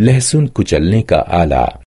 लहसुन कुचलने का आला।